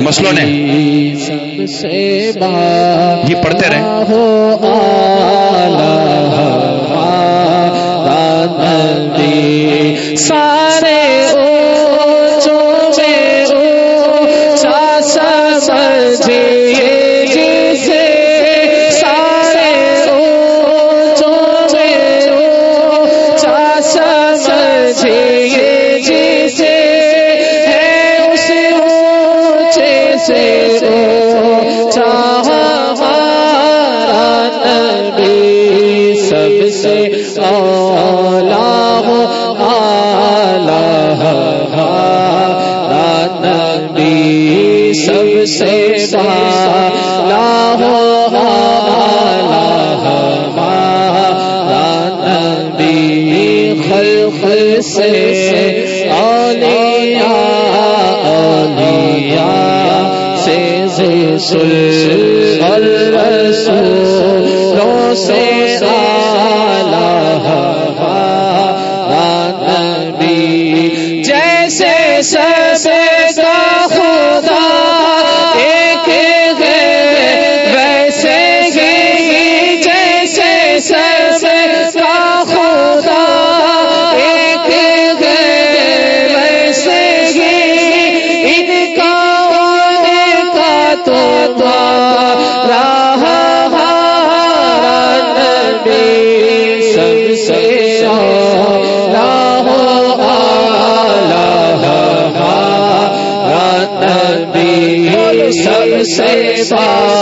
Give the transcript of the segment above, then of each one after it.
مسلوں نے یہ پڑھتے رہے۔ ہو سے بالا ہو سے اولیاء سے سل اور سے جیسے سر سے سسا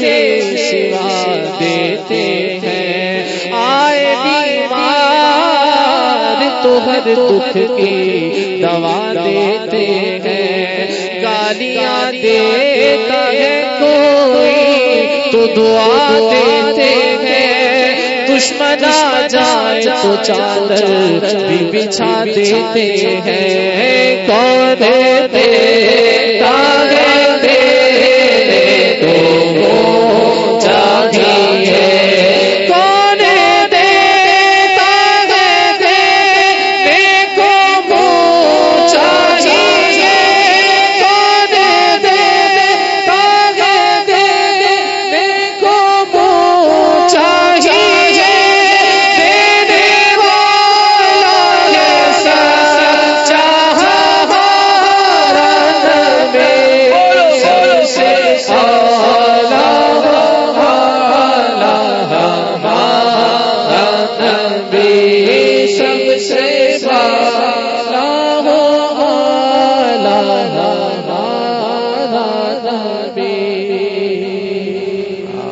سے سوا دیتے ہیں۔ آئے بیمار تو ہر دکھ کی دوا دیتے ہیں۔ گالیاں دیتا ہے کوئی تو دعا دیتے ہیں۔ دشمن آ جائے تو چادر بھی بچھا دیتے ہیں۔ کون دیتے ہیں سا